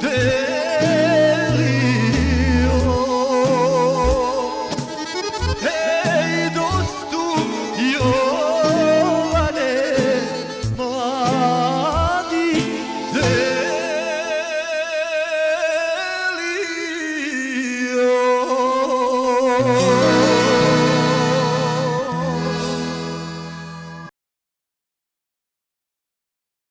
day.